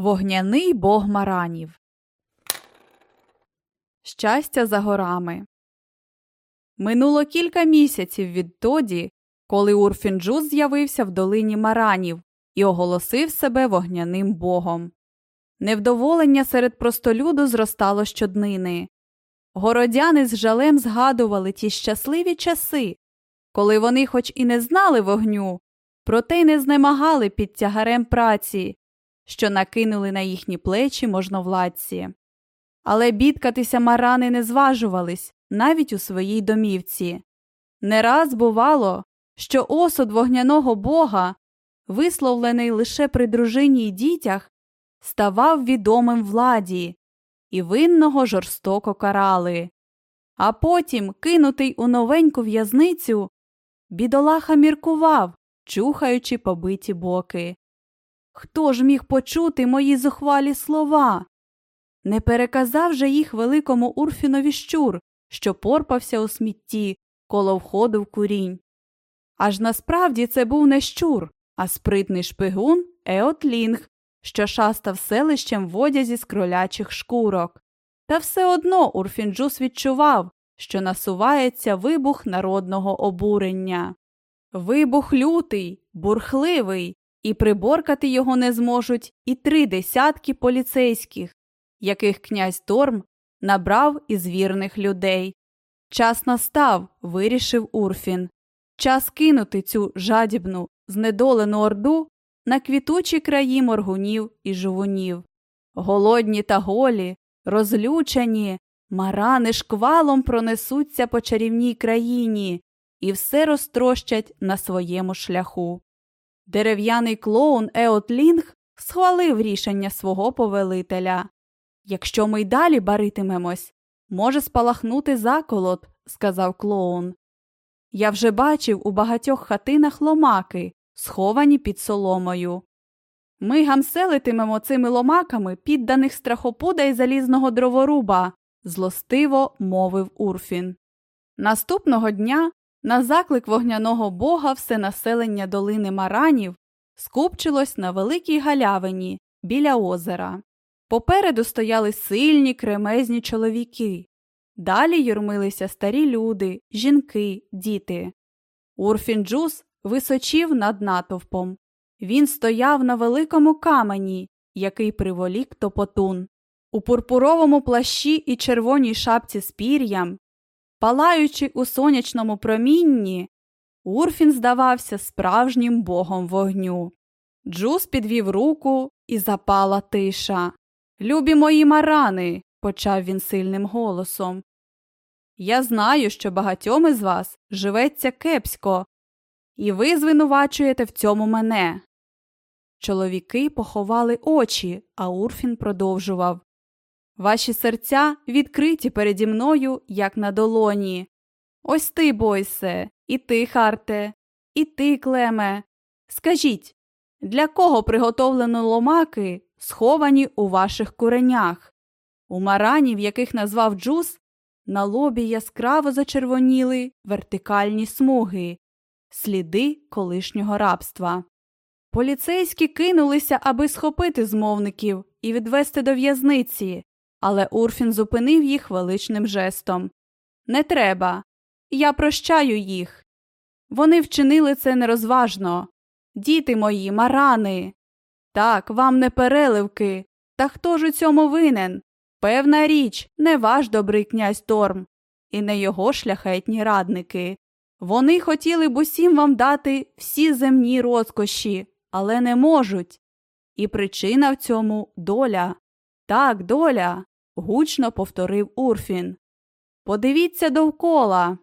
Вогняний бог маранів. Щастя за горами. Минуло кілька місяців відтоді, коли Урфінджус з'явився в долині маранів і оголосив себе вогняним богом. Невдоволення серед простолюду зростало щоднини. Городяни з жалем згадували ті щасливі часи, коли вони, хоч і не знали вогню, проте й не знемагали під тягарем праці, що накинули на їхні плечі можновладці. Але бідкатися марани не зважувались навіть у своїй домівці. Не раз бувало, що осуд вогняного бога, висловлений лише при дружині й дітях, ставав відомим владі, і винного жорстоко карали. А потім, кинутий у новеньку в'язницю, бідолаха міркував, чухаючи побиті боки. Хто ж міг почути мої зухвалі слова? Не переказав же їх великому Урфінові щур, що порпався у смітті коло входу в курінь. Аж насправді це був не щур, а спритний шпигун Еотлінг, що шастав селищем в одязі з кролячих шкурок. Та все одно Урфінджус відчував, що насувається вибух народного обурення. Вибух лютий, бурхливий, і приборкати його не зможуть і три десятки поліцейських, яких князь Торм набрав із вірних людей. Час настав, вирішив Урфін. Час кинути цю жадібну, знедолену орду на квітучі краї моргунів і жовунів. Голодні та голі, розлючені, маррани шквалом пронесуться по чарівній країні і все розтрощать на своєму шляху. Дерев'яний клоун Еот Лінг схвалив рішення свого повелителя. Якщо ми й далі баритимемось, може спалахнути заколот, сказав клоун. Я вже бачив у багатьох хатинах ломаки, сховані під соломою. Ми гамселитимемо цими ломаками підданих страхопуда й залізного дроворуба, злостиво мовив Урфін. Наступного дня на заклик вогняного бога все населення долини Маранів скупчилось на великій галявині біля озера. Попереду стояли сильні кремезні чоловіки. Далі юрмилися старі люди, жінки, діти. Урфінджус височів над натовпом. Він стояв на великому камені, який приволік топотун. У пурпуровому плащі і червоній шапці з пір'ям, палаючи у сонячному промінні, Урфін здавався справжнім богом вогню. Джус підвів руку і запала тиша. Любі мої марани, почав він сильним голосом. Я знаю, що багатьом із вас живеться кепсько, і ви звинувачуєте в цьому мене. Чоловіки поховали очі, а Урфін продовжував Ваші серця відкриті переді мною, як на долоні. Ось ти, Бойсе, і ти, Харте, і ти, Клеме. Скажіть, для кого приготовлено ломаки, сховані у ваших куренях? У маранів, яких назвав Джус, на лобі яскраво зачервоніли вертикальні смуги, сліди колишнього рабства. Поліцейські кинулися, аби схопити змовників і відвести до в'язниці, але Урфін зупинив їх величним жестом. Не треба. Я прощаю їх. Вони вчинили це нерозважно. Діти мої, марани. Так, вам не переливки. Та хто ж у цьому винен? Певна річ, не ваш добрий князь Торм, і не його шляхетні радники. Вони хотіли б усім вам дати всі земні розкоші, але не можуть. І причина в цьому доля. Так, доля, гучно повторив Урфін. Подивіться довкола.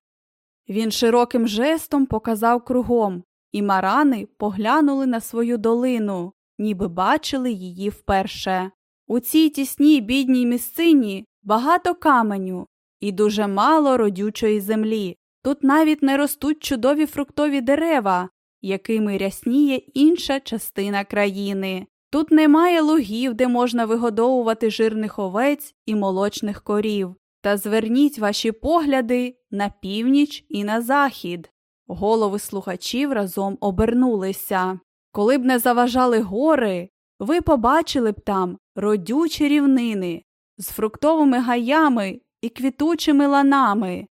Він широким жестом показав кругом, і марани поглянули на свою долину, ніби бачили її вперше. У цій тісній бідній місцині багато каменю і дуже мало родючої землі. Тут навіть не ростуть чудові фруктові дерева, якими рясніє інша частина країни. Тут немає лугів, де можна вигодовувати жирних овець і молочних корів. Та зверніть ваші погляди на північ і на захід. Голови слухачів разом обернулися. Коли б не заважали гори, ви побачили б там родючі рівнини з фруктовими гаями і квітучими ланами,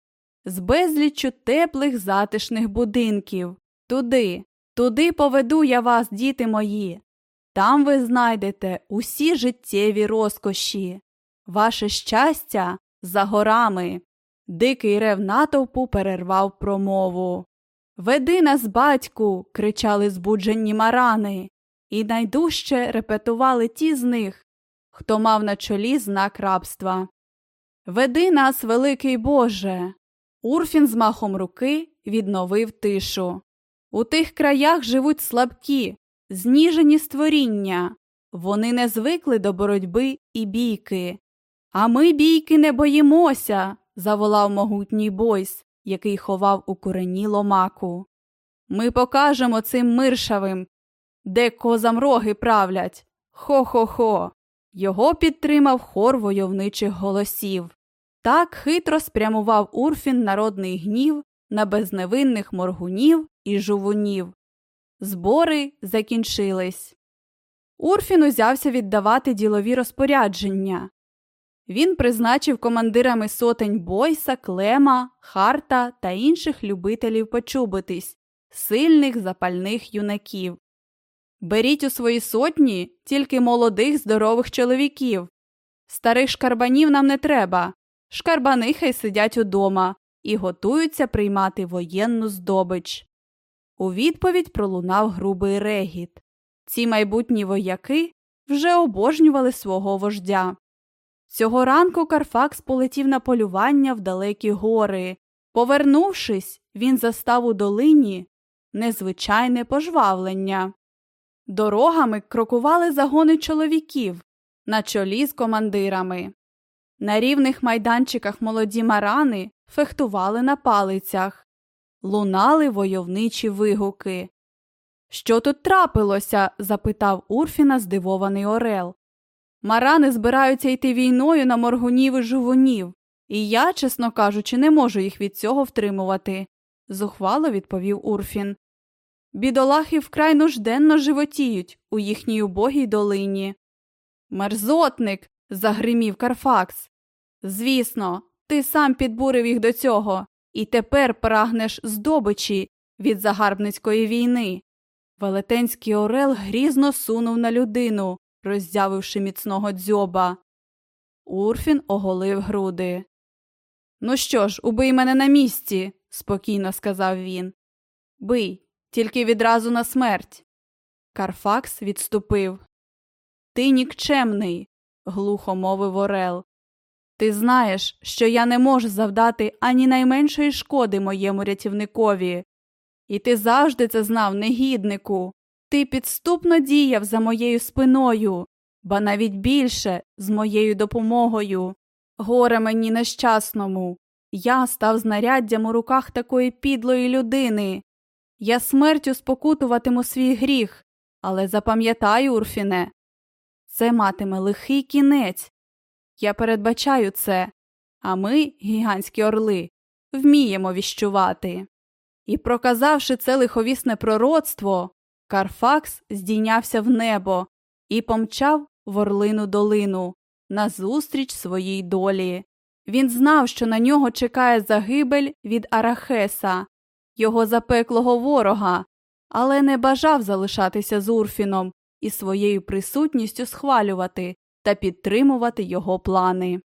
з безліччю теплих затишних будинків. Туди, туди поведу я вас, діти мої. Там ви знайдете усі життєві розкоші, ваше щастя за горами. Дикий рев натовпу перервав промову. Веди нас, батьку. кричали збуджені марани, і найдужче репетували ті з них, хто мав на чолі знак рабства. Веди нас, великий Боже. Урфін з махом руки відновив тишу. У тих краях живуть слабкі, зніжені створіння. Вони не звикли до боротьби і бійки. А ми бійки не боїмося, заволав могутній Бойс, який ховав у курені ломаку. Ми покажемо цим миршавим, де козам роги правлять. Хо-хо-хо. Його підтримав хор войовничих голосів. Так хитро спрямував Урфін народний гнів на безневинних моргунів і жувунів. Збори закінчились. Урфін узявся віддавати ділові розпорядження. Він призначив командирами сотень Бойса, Клема, Харта та інших любителів почубитись, сильних запальних юнаків. Беріть у свої сотні тільки молодих здорових чоловіків. Старих шкарбанів нам не треба. Шкарбани хай сидять удома і готуються приймати воєнну здобич. У відповідь пролунав грубий регіт. Ці майбутні вояки вже обожнювали свого вождя. Цього ранку Карфакс полетів на полювання в далекі гори. Повернувшись, він застав у долині незвичайне пожвавлення. Дорогами крокували загони чоловіків на чолі з командирами. На рівних майданчиках молоді марани фехтували на палицях, лунали войовничі вигуки. Що тут трапилося? запитав Урфіна здивований Орел. Марани збираються йти війною на моргунів і жувунів, і я, чесно кажучи, не можу їх від цього втримувати, зухвало відповів Урфін. Бідолахи вкрай нужденно животіють у їхній убогій долині. Мерзотник. загримів Карфакс. Звісно, ти сам підбурив їх до цього, і тепер прагнеш здобичі від загарбницької війни. Велетенський Орел грізно сунув на людину, роззявивши міцного дзьоба. Урфін оголив груди. Ну що ж, убий мене на місці, спокійно сказав він. Бий, тільки відразу на смерть. Карфакс відступив. Ти нікчемний, глухо мовив Орел. Ти знаєш, що я не можу завдати ані найменшої шкоди моєму рятівникові. І ти завжди це знав, негіднику. Ти підступно діяв за моєю спиною, ба навіть більше з моєю допомогою. Горе мені нещасному. Я став знаряддям у руках такої підлої людини. Я смертю спокутуватиму свій гріх, але запам'ятай, Урфіне, це матиме лихий кінець. Я передбачаю це, а ми, гігантські орли, вміємо віщувати. І, проказавши це лиховісне пророцтво, Карфакс здійнявся в небо і помчав в орлину долину назустріч своїй долі. Він знав, що на нього чекає загибель від Арахеса, його запеклого ворога, але не бажав залишатися з Урфіном і своєю присутністю схвалювати та підтримувати його плани.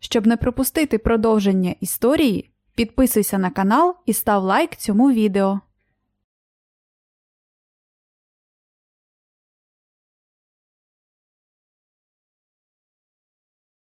Щоб не пропустити продовження історії, підписуйся на канал і став лайк цьому відео.